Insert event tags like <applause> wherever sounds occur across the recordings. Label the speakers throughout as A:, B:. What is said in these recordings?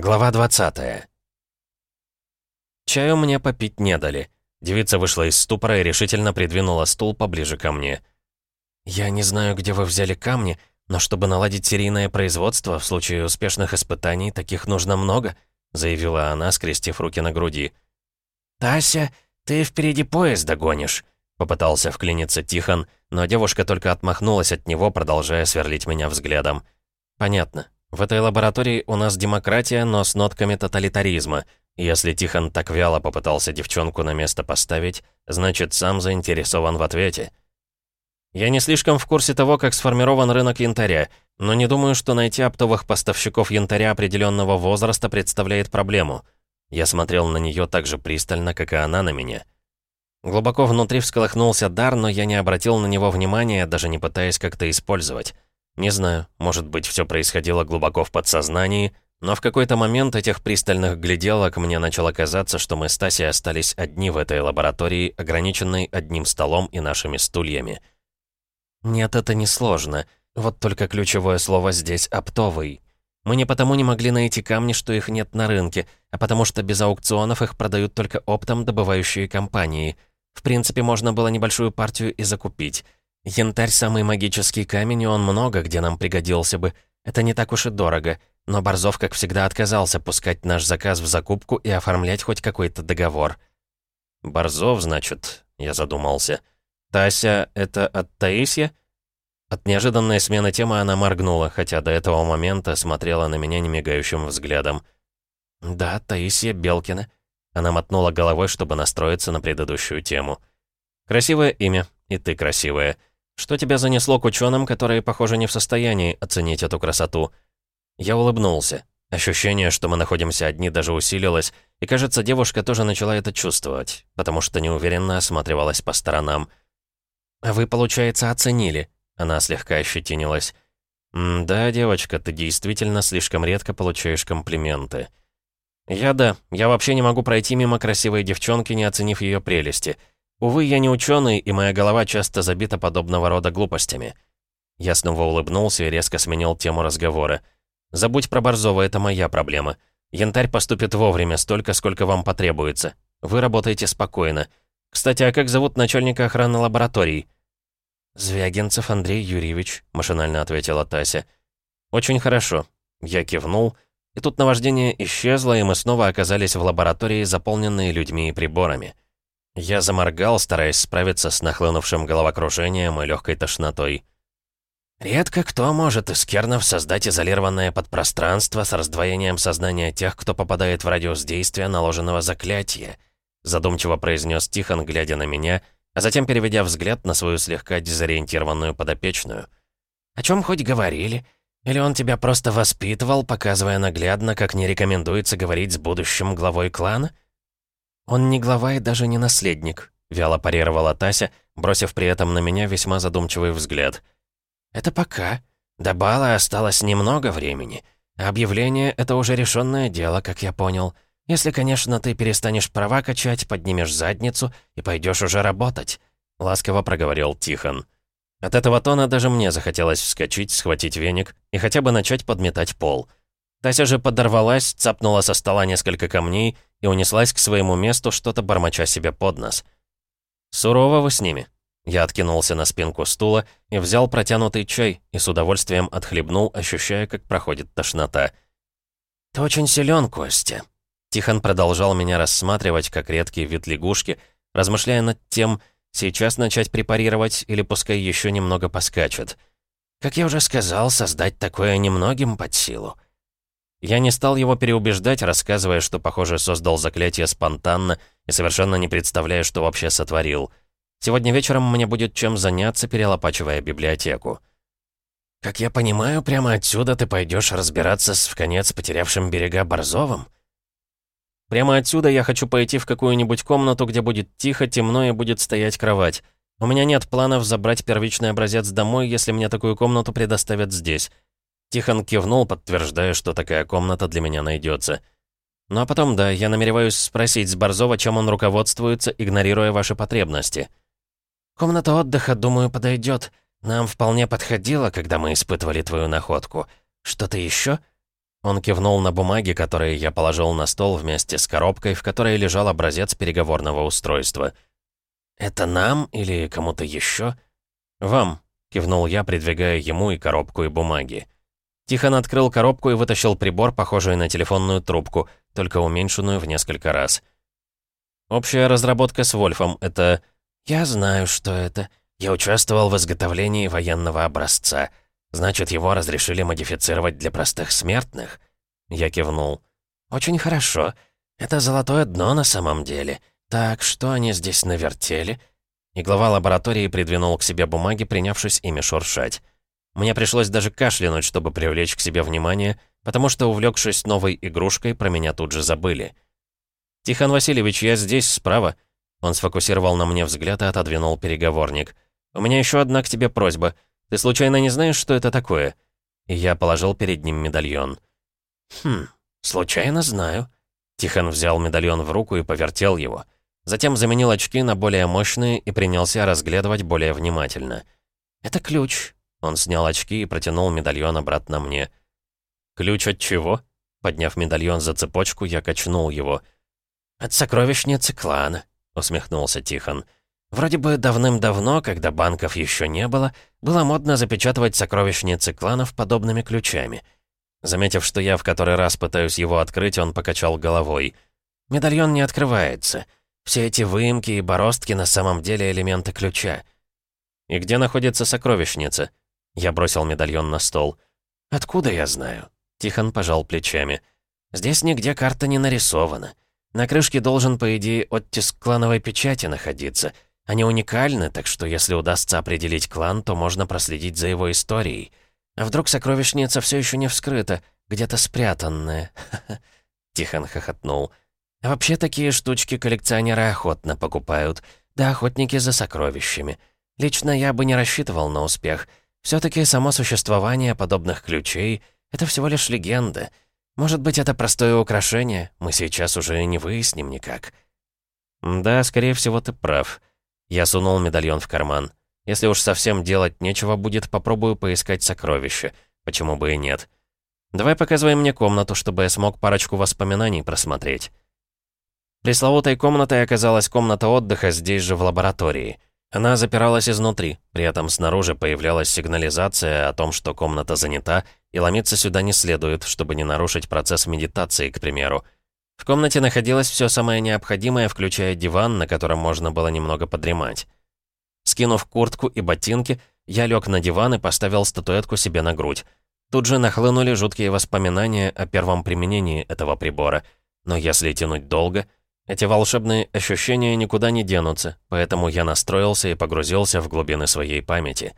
A: Глава 20 Чаю мне попить не дали. Девица вышла из ступора и решительно придвинула стул поближе ко мне. «Я не знаю, где вы взяли камни, но чтобы наладить серийное производство, в случае успешных испытаний, таких нужно много», заявила она, скрестив руки на груди. «Тася, ты впереди поезд догонишь», попытался вклиниться Тихон, но девушка только отмахнулась от него, продолжая сверлить меня взглядом. «Понятно. В этой лаборатории у нас демократия, но с нотками тоталитаризма. Если Тихон так вяло попытался девчонку на место поставить, значит, сам заинтересован в ответе. Я не слишком в курсе того, как сформирован рынок янтаря, но не думаю, что найти оптовых поставщиков янтаря определенного возраста представляет проблему. Я смотрел на нее так же пристально, как и она на меня. Глубоко внутри всколыхнулся дар, но я не обратил на него внимания, даже не пытаясь как-то использовать. Не знаю, может быть, все происходило глубоко в подсознании, но в какой-то момент этих пристальных гляделок мне начало казаться, что мы с Тасей остались одни в этой лаборатории, ограниченной одним столом и нашими стульями. Нет, это не сложно. Вот только ключевое слово здесь «оптовый». Мы не потому не могли найти камни, что их нет на рынке, а потому что без аукционов их продают только оптом добывающие компании. В принципе, можно было небольшую партию и закупить. Янтарь — самый магический камень, и он много где нам пригодился бы. Это не так уж и дорого. Но Борзов, как всегда, отказался пускать наш заказ в закупку и оформлять хоть какой-то договор. «Борзов, значит?» — я задумался. «Тася — это от Таисья?» От неожиданной смены темы она моргнула, хотя до этого момента смотрела на меня немигающим взглядом. «Да, Таисия Белкина». Она мотнула головой, чтобы настроиться на предыдущую тему. «Красивое имя, и ты красивая. Что тебя занесло к ученым, которые, похоже, не в состоянии оценить эту красоту?» Я улыбнулся. Ощущение, что мы находимся одни, даже усилилось, и, кажется, девушка тоже начала это чувствовать, потому что неуверенно осматривалась по сторонам. «А вы, получается, оценили?» Она слегка ощетинилась. «Да, девочка, ты действительно слишком редко получаешь комплименты». «Я да. Я вообще не могу пройти мимо красивой девчонки, не оценив ее прелести. Увы, я не ученый, и моя голова часто забита подобного рода глупостями. Я снова улыбнулся и резко сменил тему разговора. «Забудь про Борзова, это моя проблема. Янтарь поступит вовремя, столько, сколько вам потребуется. Вы работаете спокойно. Кстати, а как зовут начальника охраны лабораторий?» «Звягинцев Андрей Юрьевич», — машинально ответила Тася. «Очень хорошо». Я кивнул, и тут наваждение исчезло, и мы снова оказались в лаборатории, заполненной людьми и приборами. Я заморгал, стараясь справиться с нахлынувшим головокружением и легкой тошнотой. Редко кто может из кернов создать изолированное подпространство с раздвоением сознания тех, кто попадает в радиус действия наложенного заклятия, задумчиво произнес Тихон, глядя на меня, а затем переведя взгляд на свою слегка дезориентированную подопечную. «О чем хоть говорили? Или он тебя просто воспитывал, показывая наглядно, как не рекомендуется говорить с будущим главой клана?» «Он не глава и даже не наследник», — вяло парировала Тася, бросив при этом на меня весьма задумчивый взгляд. «Это пока. До бала осталось немного времени. Объявление — это уже решенное дело, как я понял. Если, конечно, ты перестанешь права качать, поднимешь задницу и пойдешь уже работать», — ласково проговорил Тихон. От этого тона даже мне захотелось вскочить, схватить веник и хотя бы начать подметать пол. Тася же подорвалась, цапнула со стола несколько камней и унеслась к своему месту, что-то бормоча себе под нос. «Сурово вы с ними». Я откинулся на спинку стула и взял протянутый чай и с удовольствием отхлебнул, ощущая, как проходит тошнота. «Ты очень силен, Костя». Тихон продолжал меня рассматривать, как редкий вид лягушки, размышляя над тем, сейчас начать препарировать или пускай еще немного поскачет. Как я уже сказал, создать такое немногим под силу. Я не стал его переубеждать, рассказывая, что, похоже, создал заклятие спонтанно и совершенно не представляя, что вообще сотворил. Сегодня вечером мне будет чем заняться, перелопачивая библиотеку. «Как я понимаю, прямо отсюда ты пойдешь разбираться с вконец потерявшим берега Борзовым?» «Прямо отсюда я хочу пойти в какую-нибудь комнату, где будет тихо, темно и будет стоять кровать. У меня нет планов забрать первичный образец домой, если мне такую комнату предоставят здесь. Тихон кивнул, подтверждая, что такая комната для меня найдется. Ну а потом, да, я намереваюсь спросить с Борзова, чем он руководствуется, игнорируя ваши потребности. Комната отдыха, думаю, подойдет. Нам вполне подходило, когда мы испытывали твою находку. Что-то еще? Он кивнул на бумаги, которые я положил на стол вместе с коробкой, в которой лежал образец переговорного устройства. «Это нам или кому-то еще?» «Вам», — кивнул я, придвигая ему и коробку, и бумаги. Тихон открыл коробку и вытащил прибор, похожий на телефонную трубку, только уменьшенную в несколько раз. «Общая разработка с Вольфом — это...» «Я знаю, что это. Я участвовал в изготовлении военного образца. Значит, его разрешили модифицировать для простых смертных?» Я кивнул. «Очень хорошо. Это золотое дно на самом деле. Так, что они здесь навертели?» И глава лаборатории придвинул к себе бумаги, принявшись ими шуршать. Мне пришлось даже кашлянуть, чтобы привлечь к себе внимание, потому что, увлекшись новой игрушкой, про меня тут же забыли. «Тихон Васильевич, я здесь, справа». Он сфокусировал на мне взгляд и отодвинул переговорник. «У меня еще одна к тебе просьба. Ты случайно не знаешь, что это такое?» И я положил перед ним медальон. «Хм, случайно знаю». Тихон взял медальон в руку и повертел его. Затем заменил очки на более мощные и принялся разглядывать более внимательно. «Это ключ». Он снял очки и протянул медальон обратно мне. «Ключ от чего?» Подняв медальон за цепочку, я качнул его. «От сокровищницы клана», — усмехнулся Тихон. Вроде бы давным-давно, когда банков еще не было, было модно запечатывать сокровищницы кланов подобными ключами. Заметив, что я в который раз пытаюсь его открыть, он покачал головой. «Медальон не открывается. Все эти выемки и бороздки на самом деле элементы ключа». «И где находится сокровищница?» Я бросил медальон на стол. «Откуда я знаю?» Тихон пожал плечами. «Здесь нигде карта не нарисована. На крышке должен, по идее, оттиск клановой печати находиться». Они уникальны, так что если удастся определить клан, то можно проследить за его историей. А вдруг сокровищница все еще не вскрыта, где-то спрятанная? <laughs> Тихон хохотнул. А вообще такие штучки коллекционеры охотно покупают. Да охотники за сокровищами. Лично я бы не рассчитывал на успех. Все таки само существование подобных ключей — это всего лишь легенда. Может быть, это простое украшение? Мы сейчас уже не выясним никак. Да, скорее всего, ты прав. Я сунул медальон в карман. Если уж совсем делать нечего будет, попробую поискать сокровища. Почему бы и нет. Давай показывай мне комнату, чтобы я смог парочку воспоминаний просмотреть. Пресловутой комнатой оказалась комната отдыха здесь же в лаборатории. Она запиралась изнутри, при этом снаружи появлялась сигнализация о том, что комната занята, и ломиться сюда не следует, чтобы не нарушить процесс медитации, к примеру. В комнате находилось все самое необходимое, включая диван, на котором можно было немного подремать. Скинув куртку и ботинки, я лег на диван и поставил статуэтку себе на грудь. Тут же нахлынули жуткие воспоминания о первом применении этого прибора. Но если тянуть долго, эти волшебные ощущения никуда не денутся, поэтому я настроился и погрузился в глубины своей памяти.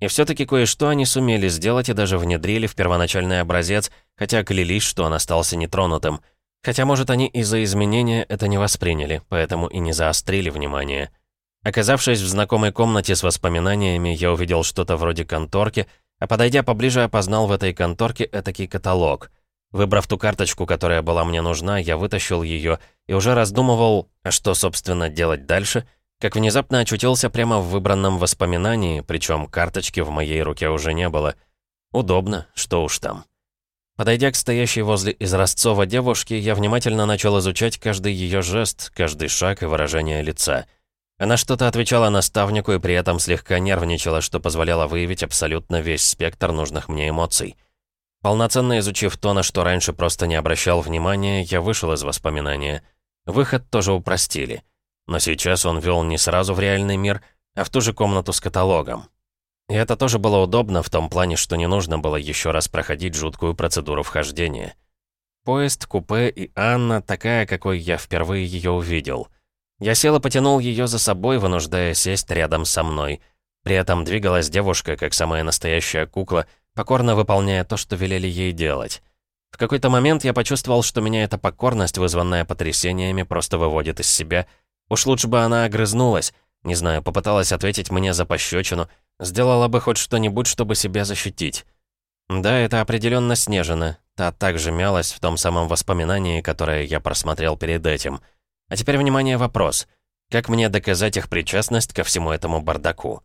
A: И все-таки кое-что они сумели сделать и даже внедрили в первоначальный образец, хотя клялись, что он остался нетронутым — Хотя, может, они из-за изменения это не восприняли, поэтому и не заострили внимание. Оказавшись в знакомой комнате с воспоминаниями, я увидел что-то вроде конторки, а подойдя поближе, опознал в этой конторке этакий каталог. Выбрав ту карточку, которая была мне нужна, я вытащил ее и уже раздумывал, что, собственно, делать дальше, как внезапно очутился прямо в выбранном воспоминании, причем карточки в моей руке уже не было. Удобно, что уж там. Подойдя к стоящей возле изразцова девушке, я внимательно начал изучать каждый ее жест, каждый шаг и выражение лица. Она что-то отвечала наставнику и при этом слегка нервничала, что позволяло выявить абсолютно весь спектр нужных мне эмоций. Полноценно изучив то, на что раньше просто не обращал внимания, я вышел из воспоминания. Выход тоже упростили. Но сейчас он вел не сразу в реальный мир, а в ту же комнату с каталогом. И это тоже было удобно в том плане, что не нужно было еще раз проходить жуткую процедуру вхождения. Поезд, купе и Анна такая, какой я впервые ее увидел. Я сел и потянул ее за собой, вынуждая сесть рядом со мной. При этом двигалась девушка, как самая настоящая кукла, покорно выполняя то, что велели ей делать. В какой-то момент я почувствовал, что меня эта покорность, вызванная потрясениями, просто выводит из себя. Уж лучше бы она огрызнулась, не знаю, попыталась ответить мне за пощечину, Сделала бы хоть что-нибудь, чтобы себя защитить. Да, это определенно Снежина. Та также мялась в том самом воспоминании, которое я просмотрел перед этим. А теперь, внимание, вопрос. Как мне доказать их причастность ко всему этому бардаку?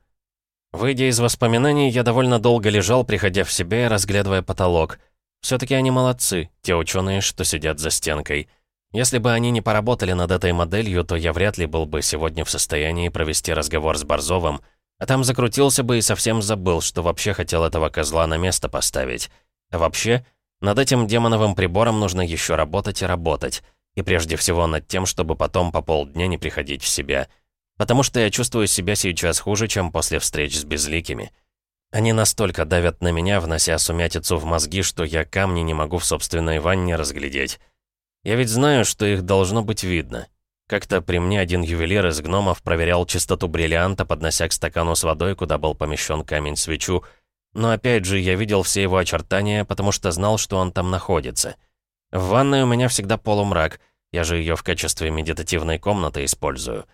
A: Выйдя из воспоминаний, я довольно долго лежал, приходя в себя и разглядывая потолок. все таки они молодцы, те ученые, что сидят за стенкой. Если бы они не поработали над этой моделью, то я вряд ли был бы сегодня в состоянии провести разговор с Борзовым, а там закрутился бы и совсем забыл, что вообще хотел этого козла на место поставить. А вообще, над этим демоновым прибором нужно еще работать и работать. И прежде всего над тем, чтобы потом по полдня не приходить в себя. Потому что я чувствую себя сейчас хуже, чем после встреч с безликими. Они настолько давят на меня, внося сумятицу в мозги, что я камни не могу в собственной ванне разглядеть. Я ведь знаю, что их должно быть видно. Как-то при мне один ювелир из гномов проверял чистоту бриллианта, поднося к стакану с водой, куда был помещен камень-свечу. Но опять же, я видел все его очертания, потому что знал, что он там находится. В ванной у меня всегда полумрак, я же ее в качестве медитативной комнаты использую.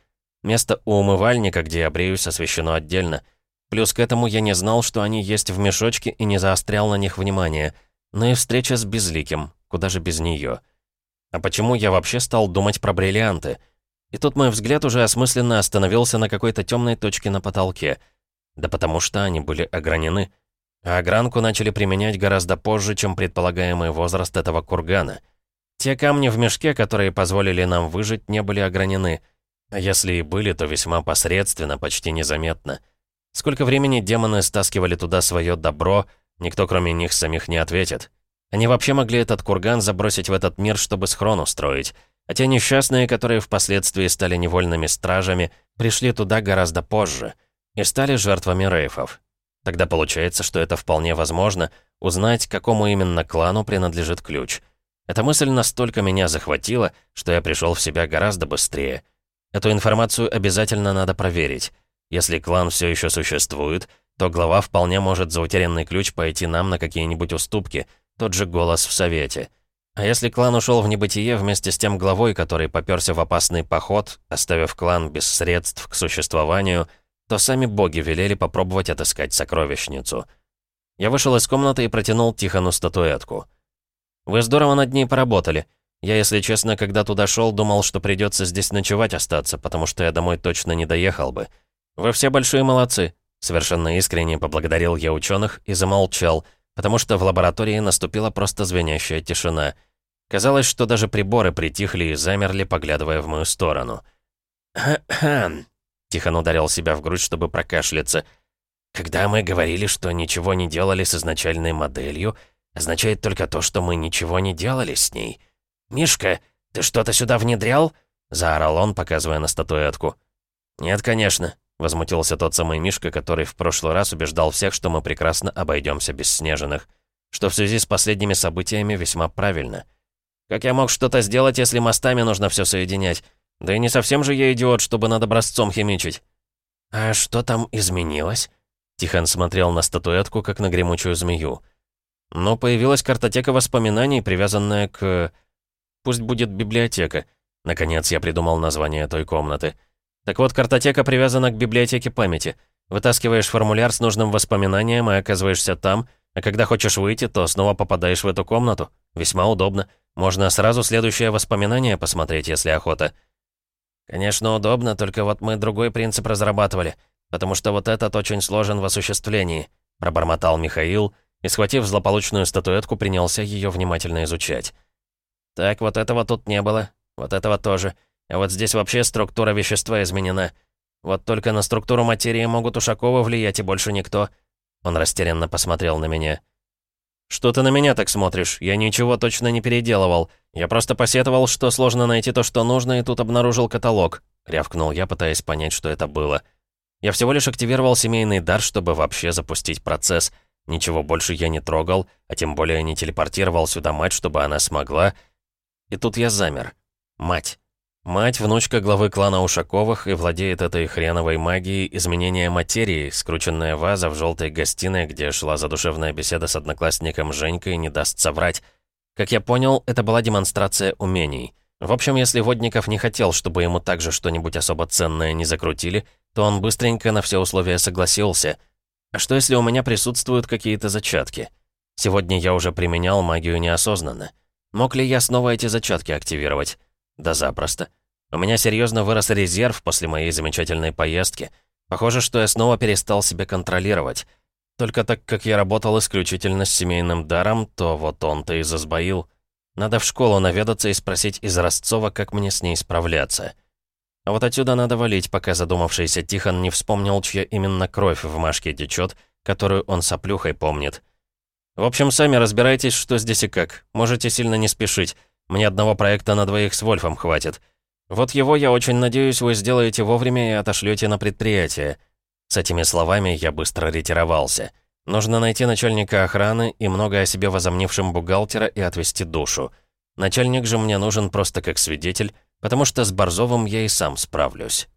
A: Место у умывальника, где я бреюсь, освещено отдельно. Плюс к этому я не знал, что они есть в мешочке и не заострял на них внимание. Но и встреча с Безликим, куда же без нее. А почему я вообще стал думать про бриллианты? И тут мой взгляд уже осмысленно остановился на какой-то темной точке на потолке. Да потому что они были огранены. А огранку начали применять гораздо позже, чем предполагаемый возраст этого кургана. Те камни в мешке, которые позволили нам выжить, не были огранены. А если и были, то весьма посредственно, почти незаметно. Сколько времени демоны стаскивали туда свое добро, никто кроме них самих не ответит. Они вообще могли этот курган забросить в этот мир, чтобы схрон устроить. А те несчастные, которые впоследствии стали невольными стражами, пришли туда гораздо позже и стали жертвами рейфов. Тогда получается, что это вполне возможно, узнать, какому именно клану принадлежит ключ. Эта мысль настолько меня захватила, что я пришел в себя гораздо быстрее. Эту информацию обязательно надо проверить. Если клан все еще существует, то глава вполне может за утерянный ключ пойти нам на какие-нибудь уступки — тот же голос в совете. А если клан ушел в небытие вместе с тем главой, который попёрся в опасный поход, оставив клан без средств к существованию, то сами боги велели попробовать отыскать сокровищницу. Я вышел из комнаты и протянул Тихону статуэтку. «Вы здорово над ней поработали. Я, если честно, когда туда шел, думал, что придется здесь ночевать остаться, потому что я домой точно не доехал бы. Вы все большие молодцы», — совершенно искренне поблагодарил я ученых и замолчал — потому что в лаборатории наступила просто звенящая тишина. Казалось, что даже приборы притихли и замерли, поглядывая в мою сторону. «Хм-хм», — Тихон ударил себя в грудь, чтобы прокашляться. «Когда мы говорили, что ничего не делали с изначальной моделью, означает только то, что мы ничего не делали с ней. Мишка, ты что-то сюда внедрял?» — заорал он, показывая на статуэтку. «Нет, конечно», Возмутился тот самый Мишка, который в прошлый раз убеждал всех, что мы прекрасно обойдемся без снежных. Что в связи с последними событиями весьма правильно. Как я мог что-то сделать, если мостами нужно все соединять? Да и не совсем же я идиот, чтобы над образцом химичить. «А что там изменилось?» Тихон смотрел на статуэтку, как на гремучую змею. Но появилась картотека воспоминаний, привязанная к... Пусть будет библиотека. Наконец я придумал название той комнаты. Так вот, картотека привязана к библиотеке памяти. Вытаскиваешь формуляр с нужным воспоминанием и оказываешься там, а когда хочешь выйти, то снова попадаешь в эту комнату. Весьма удобно. Можно сразу следующее воспоминание посмотреть, если охота. Конечно, удобно, только вот мы другой принцип разрабатывали, потому что вот этот очень сложен в осуществлении, пробормотал Михаил и, схватив злополучную статуэтку, принялся ее внимательно изучать. Так, вот этого тут не было, вот этого тоже. А вот здесь вообще структура вещества изменена. Вот только на структуру материи могут Ушакова влиять и больше никто». Он растерянно посмотрел на меня. «Что ты на меня так смотришь? Я ничего точно не переделывал. Я просто посетовал, что сложно найти то, что нужно, и тут обнаружил каталог», — рявкнул я, пытаясь понять, что это было. Я всего лишь активировал семейный дар, чтобы вообще запустить процесс. Ничего больше я не трогал, а тем более не телепортировал сюда мать, чтобы она смогла. И тут я замер. Мать. Мать, внучка главы клана Ушаковых и владеет этой хреновой магией изменения материи, скрученная ваза в желтой гостиной, где шла задушевная беседа с одноклассником Женькой, не даст соврать. Как я понял, это была демонстрация умений. В общем, если Водников не хотел, чтобы ему также что-нибудь особо ценное не закрутили, то он быстренько на все условия согласился. А что если у меня присутствуют какие-то зачатки? Сегодня я уже применял магию неосознанно. Мог ли я снова эти зачатки активировать? Да запросто. У меня серьезно вырос резерв после моей замечательной поездки. Похоже, что я снова перестал себя контролировать. Только так как я работал исключительно с семейным даром, то вот он-то и засбоил. Надо в школу наведаться и спросить из Ростцова, как мне с ней справляться. А вот отсюда надо валить, пока задумавшийся Тихон не вспомнил, чья именно кровь в Машке течет, которую он соплюхой помнит. В общем, сами разбирайтесь, что здесь и как. Можете сильно не спешить. Мне одного проекта на двоих с Вольфом хватит. Вот его, я очень надеюсь, вы сделаете вовремя и отошлете на предприятие. С этими словами я быстро ретировался. Нужно найти начальника охраны и много о себе возомнившим бухгалтера и отвести душу. Начальник же мне нужен просто как свидетель, потому что с Борзовым я и сам справлюсь.